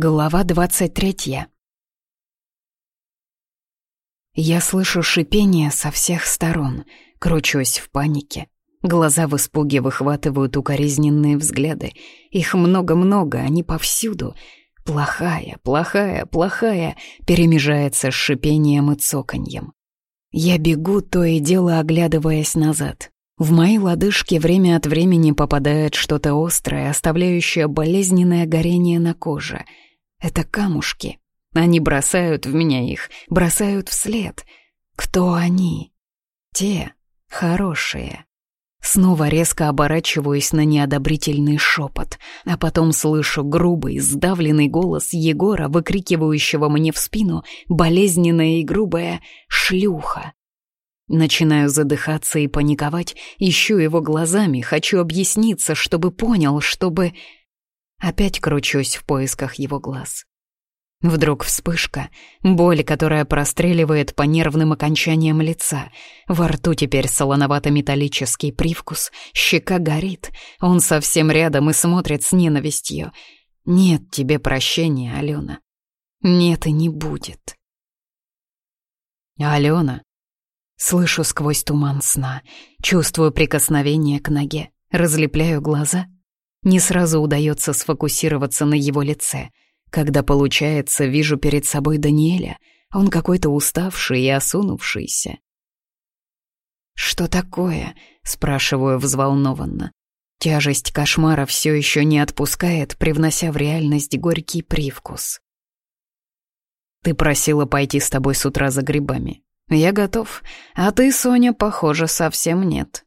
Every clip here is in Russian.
Глава двадцать третья. Я слышу шипение со всех сторон, кручусь в панике. Глаза в испуге выхватывают укоризненные взгляды. Их много-много, они повсюду. Плохая, плохая, плохая перемежается с шипением и цоканьем. Я бегу, то и дело оглядываясь назад. В мои лодыжки время от времени попадает что-то острое, оставляющее болезненное горение на коже — это камушки. Они бросают в меня их, бросают вслед. Кто они? Те хорошие. Снова резко оборачиваюсь на неодобрительный шепот, а потом слышу грубый, сдавленный голос Егора, выкрикивающего мне в спину болезненное и грубое «шлюха». Начинаю задыхаться и паниковать, ищу его глазами, хочу объясниться, чтобы понял, чтобы... Опять кручусь в поисках его глаз. Вдруг вспышка, боль, которая простреливает по нервным окончаниям лица. Во рту теперь солоновато-металлический привкус, щека горит, он совсем рядом и смотрит с ненавистью. Нет тебе прощения, Алена. Нет и не будет. Алена. Слышу сквозь туман сна, чувствую прикосновение к ноге, разлепляю глаза — не сразу удается сфокусироваться на его лице. Когда получается, вижу перед собой Даниэля. Он какой-то уставший и осунувшийся. «Что такое?» — спрашиваю взволнованно. Тяжесть кошмара все еще не отпускает, привнося в реальность горький привкус. «Ты просила пойти с тобой с утра за грибами. Я готов, а ты, Соня, похоже, совсем нет».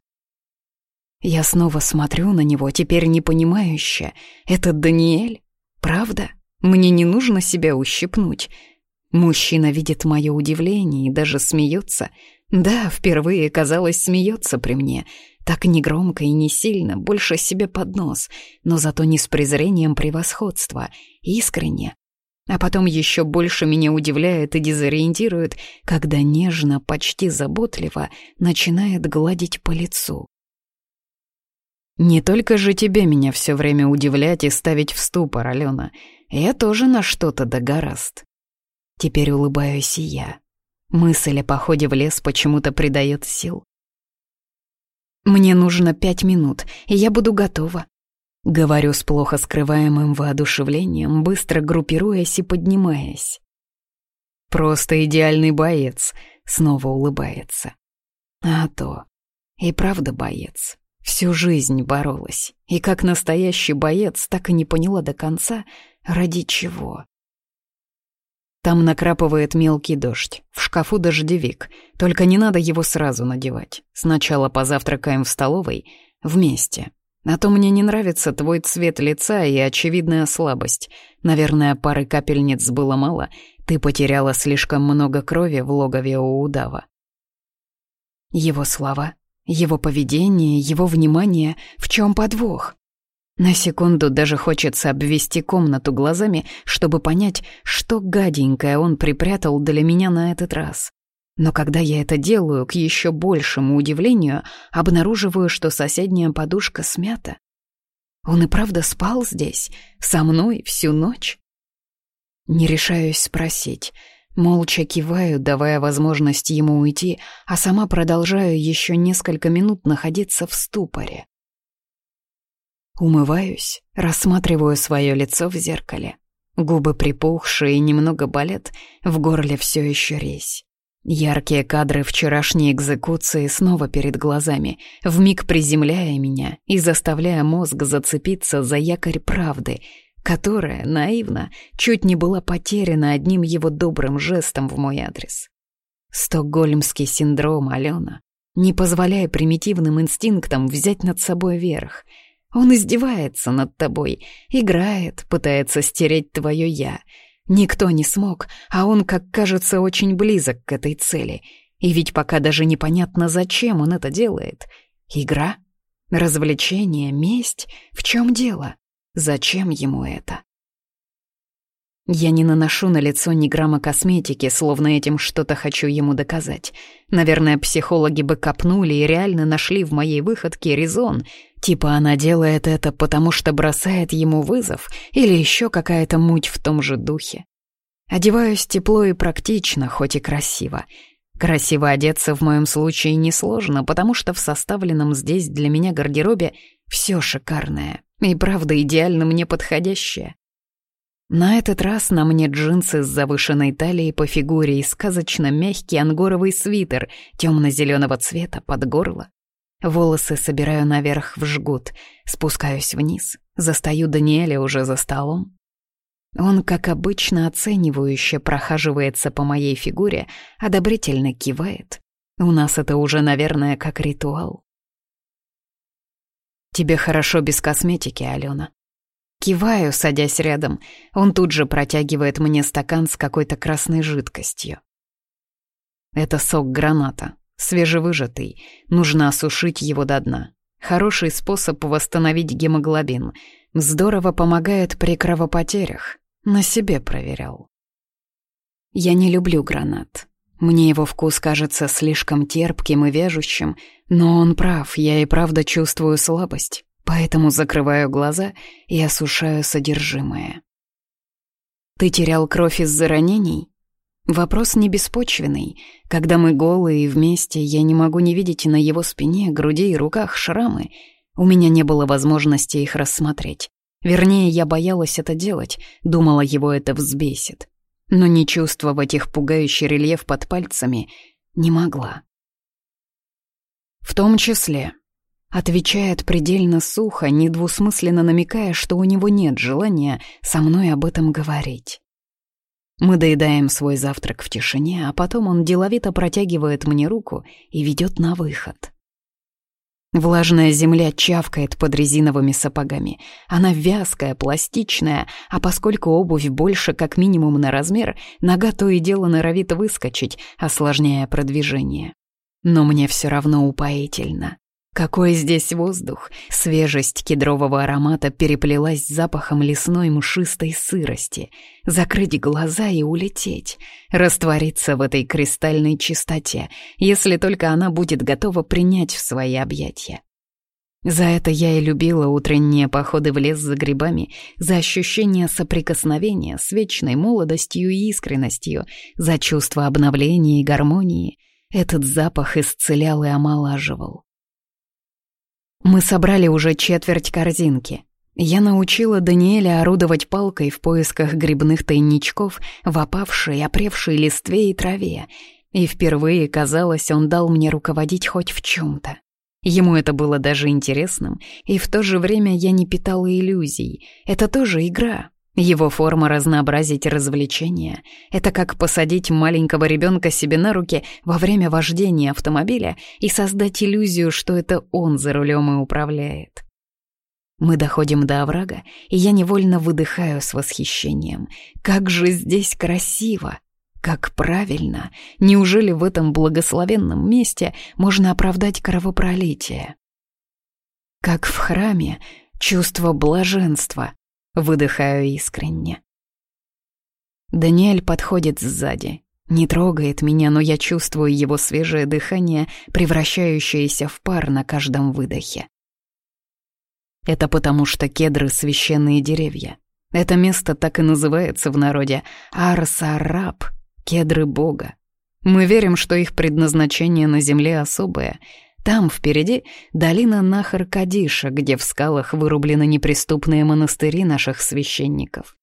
Я снова смотрю на него, теперь непонимающе. Это Даниэль? Правда? Мне не нужно себя ущипнуть. Мужчина видит мое удивление и даже смеется. Да, впервые, казалось, смеется при мне. Так негромко и не сильно, больше себе под нос, но зато не с презрением превосходства, искренне. А потом еще больше меня удивляет и дезориентирует, когда нежно, почти заботливо начинает гладить по лицу. Не только же тебе меня все время удивлять и ставить в ступор, Алена. Я тоже на что-то догораст. Теперь улыбаюсь и я. Мысль о походе в лес почему-то придает сил. Мне нужно пять минут, и я буду готова. Говорю с плохо скрываемым воодушевлением, быстро группируясь и поднимаясь. Просто идеальный боец, снова улыбается. А то, и правда боец. Всю жизнь боролась, и как настоящий боец так и не поняла до конца, ради чего. Там накрапывает мелкий дождь, в шкафу дождевик, только не надо его сразу надевать. Сначала позавтракаем в столовой, вместе. А то мне не нравится твой цвет лица и очевидная слабость. Наверное, пары капельниц было мало, ты потеряла слишком много крови в логове у удава. Его слова его поведение, его внимание, в чем подвох? На секунду даже хочется обвести комнату глазами, чтобы понять, что гаденькое он припрятал для меня на этот раз. Но когда я это делаю, к еще большему удивлению, обнаруживаю, что соседняя подушка смята. Он и правда спал здесь, со мной всю ночь? Не решаюсь спросить — Молча киваю, давая возможность ему уйти, а сама продолжаю еще несколько минут находиться в ступоре. Умываюсь, рассматриваю свое лицо в зеркале. Губы припухшие немного болят, в горле все еще резь. Яркие кадры вчерашней экзекуции снова перед глазами, вмиг приземляя меня и заставляя мозг зацепиться за якорь правды — которая, наивно, чуть не была потеряна одним его добрым жестом в мой адрес. Стокгольмский синдром, Алена. Не позволяя примитивным инстинктам взять над собой верх. Он издевается над тобой, играет, пытается стереть твое «я». Никто не смог, а он, как кажется, очень близок к этой цели. И ведь пока даже непонятно, зачем он это делает. Игра? Развлечение? Месть? В чем дело? Зачем ему это? Я не наношу на лицо ни грамма косметики, словно этим что-то хочу ему доказать. Наверное, психологи бы копнули и реально нашли в моей выходке резон. Типа она делает это, потому что бросает ему вызов, или еще какая-то муть в том же духе. Одеваюсь тепло и практично, хоть и красиво. Красиво одеться в моем случае несложно, потому что в составленном здесь для меня гардеробе все шикарное и правда идеально мне подходящее. На этот раз на мне джинсы с завышенной талией по фигуре и сказочно мягкий ангоровый свитер темно-зеленого цвета под горло. Волосы собираю наверх в жгут, спускаюсь вниз, застаю Даниэля уже за столом. Он, как обычно, оценивающе прохаживается по моей фигуре, одобрительно кивает. У нас это уже, наверное, как ритуал. «Тебе хорошо без косметики, Алена». Киваю, садясь рядом. Он тут же протягивает мне стакан с какой-то красной жидкостью. Это сок граната, свежевыжатый. Нужно осушить его до дна. Хороший способ восстановить гемоглобин. Здорово помогает при кровопотерях. На себе проверял. Я не люблю гранат. Мне его вкус кажется слишком терпким и вяжущим, но он прав, я и правда чувствую слабость, поэтому закрываю глаза и осушаю содержимое. «Ты терял кровь из-за ранений?» Вопрос не беспочвенный. Когда мы голые и вместе, я не могу не видеть на его спине, груди и руках шрамы. У меня не было возможности их рассмотреть. Вернее, я боялась это делать, думала, его это взбесит. Но не чувствовать их пугающий рельеф под пальцами не могла. В том числе, отвечает предельно сухо, недвусмысленно намекая, что у него нет желания со мной об этом говорить. Мы доедаем свой завтрак в тишине, а потом он деловито протягивает мне руку и ведет на выход. Влажная земля чавкает под резиновыми сапогами. Она вязкая, пластичная, а поскольку обувь больше как минимум на размер, нога то и дело норовит выскочить, осложняя продвижение. Но мне все равно упоительно. Какой здесь воздух! Свежесть кедрового аромата переплелась с запахом лесной мшистой сырости. Закрыть глаза и улететь. Раствориться в этой кристальной чистоте, если только она будет готова принять в свои объятия. За это я и любила утренние походы в лес за грибами, за ощущение соприкосновения с вечной молодостью и искренностью, за чувство обновления и гармонии. Этот запах исцелял и омолаживал. Мы собрали уже четверть корзинки. Я научила Даниэля орудовать палкой в поисках грибных тайничков в опавшей, опревшей листве и траве. И впервые, казалось, он дал мне руководить хоть в чем-то. Ему это было даже интересным, и в то же время я не питала иллюзий. Это тоже игра, его форма разнообразить развлечения — это как посадить маленького ребенка себе на руки во время вождения автомобиля и создать иллюзию, что это он за рулем и управляет. Мы доходим до оврага, и я невольно выдыхаю с восхищением. Как же здесь красиво! Как правильно! Неужели в этом благословенном месте можно оправдать кровопролитие? Как в храме чувство блаженства, Выдыхаю искренне. Даниэль подходит сзади. Не трогает меня, но я чувствую его свежее дыхание, превращающееся в пар на каждом выдохе. Это потому, что кедры — священные деревья. Это место так и называется в народе Арсараб, кедры Бога. Мы верим, что их предназначение на земле особое — там впереди долина Нахар-Кадиша, где в скалах вырублены неприступные монастыри наших священников.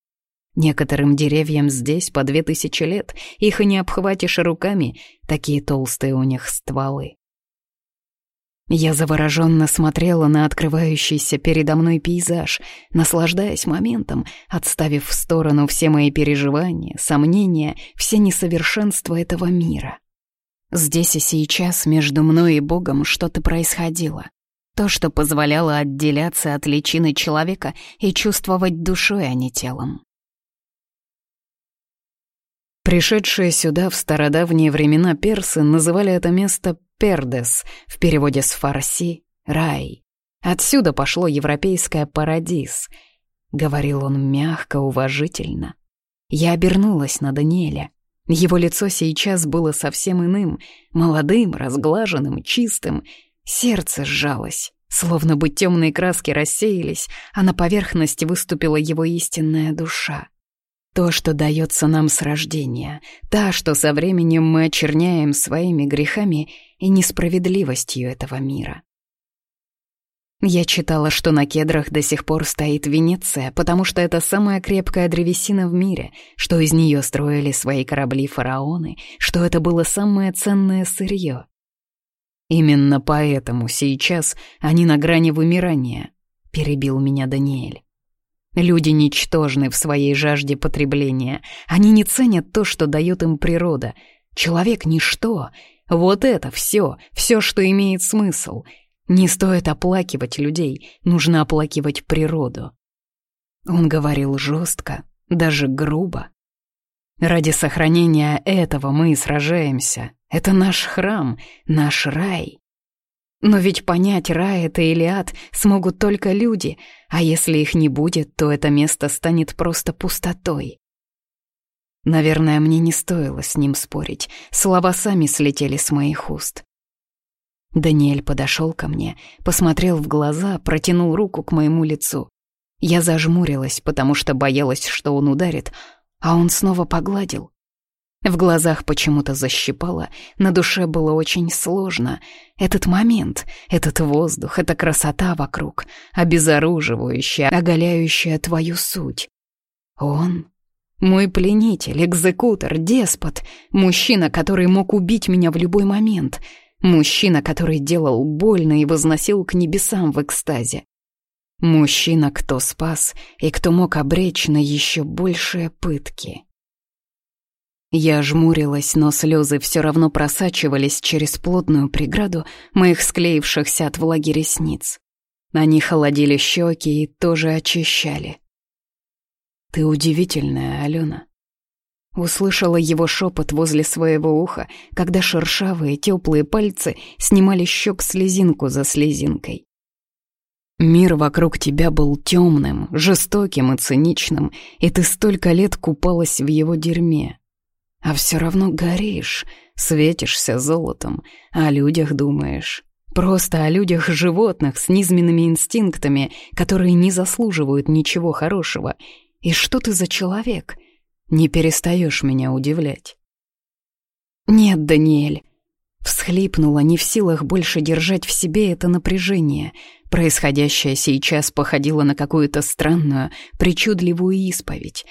Некоторым деревьям здесь по две тысячи лет, их и не обхватишь руками, такие толстые у них стволы. Я завороженно смотрела на открывающийся передо мной пейзаж, наслаждаясь моментом, отставив в сторону все мои переживания, сомнения, все несовершенства этого мира. Здесь и сейчас между мной и Богом что-то происходило. То, что позволяло отделяться от личины человека и чувствовать душой, а не телом. Пришедшие сюда в стародавние времена персы называли это место Пердес, в переводе с фарси — рай. Отсюда пошло европейское «парадис», — говорил он мягко, уважительно. Я обернулась на Даниэля. Его лицо сейчас было совсем иным, молодым, разглаженным, чистым. Сердце сжалось. Словно бы темные краски рассеялись, а на поверхности выступила его истинная душа. То, что дается нам с рождения, та, что со временем мы очерняем своими грехами и несправедливостью этого мира. Я читала, что на кедрах до сих пор стоит Венеция, потому что это самая крепкая древесина в мире, что из нее строили свои корабли фараоны, что это было самое ценное сырье. Именно поэтому сейчас они на грани вымирания, перебил меня Даниэль. Люди ничтожны в своей жажде потребления. Они не ценят то, что дает им природа. Человек — ничто. Вот это все, все, что имеет смысл. Не стоит оплакивать людей, нужно оплакивать природу. Он говорил жестко, даже грубо. Ради сохранения этого мы и сражаемся. Это наш храм, наш рай. Но ведь понять, рай это или ад, смогут только люди, а если их не будет, то это место станет просто пустотой. Наверное, мне не стоило с ним спорить, слова сами слетели с моих уст. Даниэль подошел ко мне, посмотрел в глаза, протянул руку к моему лицу. Я зажмурилась, потому что боялась, что он ударит, а он снова погладил. В глазах почему-то защипало, на душе было очень сложно. Этот момент, этот воздух, эта красота вокруг, обезоруживающая, оголяющая твою суть. Он — мой пленитель, экзекутор, деспот, мужчина, который мог убить меня в любой момент, мужчина, который делал больно и возносил к небесам в экстазе. Мужчина, кто спас и кто мог обречь на еще большие пытки. Я жмурилась, но слезы все равно просачивались через плотную преграду моих склеившихся от влаги ресниц. Они холодили щеки и тоже очищали. «Ты удивительная, Алена». Услышала его шепот возле своего уха, когда шершавые теплые пальцы снимали щек слезинку за слезинкой. Мир вокруг тебя был темным, жестоким и циничным, и ты столько лет купалась в его дерьме. А все равно горишь, светишься золотом, о людях думаешь. Просто о людях-животных с низменными инстинктами, которые не заслуживают ничего хорошего. И что ты за человек? Не перестаешь меня удивлять. Нет, Даниэль. Всхлипнула, не в силах больше держать в себе это напряжение. Происходящее сейчас походило на какую-то странную, причудливую исповедь.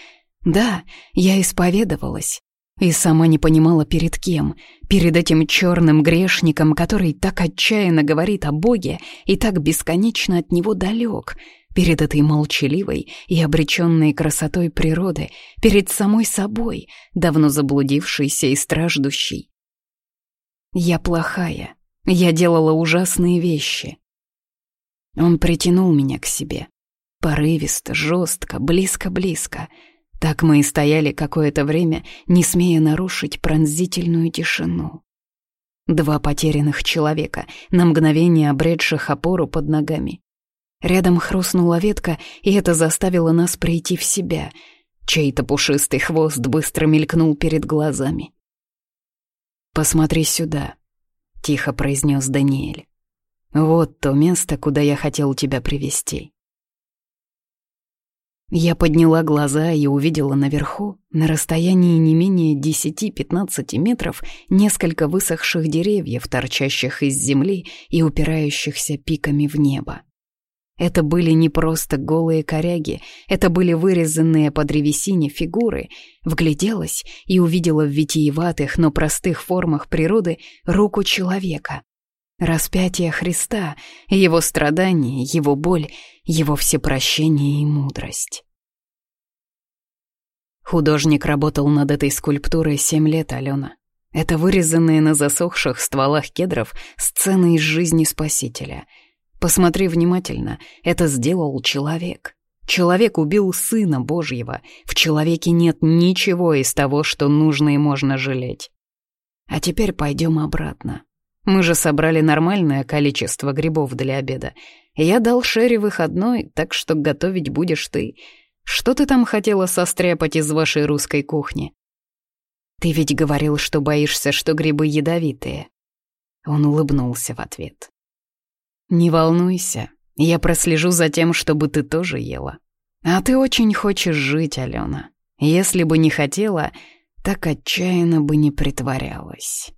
Да, я исповедовалась, и сама не понимала, перед кем. Перед этим черным грешником, который так отчаянно говорит о Боге и так бесконечно от него далек. Перед этой молчаливой и обреченной красотой природы. Перед самой собой, давно заблудившейся и страждущей. Я плохая. Я делала ужасные вещи. Он притянул меня к себе. Порывисто, жестко, близко-близко — так мы и стояли какое-то время, не смея нарушить пронзительную тишину. Два потерянных человека, на мгновение обретших опору под ногами. Рядом хрустнула ветка, и это заставило нас прийти в себя. Чей-то пушистый хвост быстро мелькнул перед глазами. «Посмотри сюда», — тихо произнес Даниэль. «Вот то место, куда я хотел тебя привести. Я подняла глаза и увидела наверху, на расстоянии не менее 10-15 метров, несколько высохших деревьев, торчащих из земли и упирающихся пиками в небо. Это были не просто голые коряги, это были вырезанные по древесине фигуры. Вгляделась и увидела в витиеватых, но простых формах природы руку человека. Распятие Христа, его страдания, его боль, его всепрощение и мудрость. Художник работал над этой скульптурой семь лет, Алена. Это вырезанные на засохших стволах кедров сцены из жизни Спасителя. Посмотри внимательно, это сделал человек. Человек убил Сына Божьего. В человеке нет ничего из того, что нужно и можно жалеть. А теперь пойдем обратно. Мы же собрали нормальное количество грибов для обеда. Я дал Шерри выходной, так что готовить будешь ты. Что ты там хотела состряпать из вашей русской кухни? Ты ведь говорил, что боишься, что грибы ядовитые. Он улыбнулся в ответ. «Не волнуйся, я прослежу за тем, чтобы ты тоже ела. А ты очень хочешь жить, Алена. Если бы не хотела, так отчаянно бы не притворялась».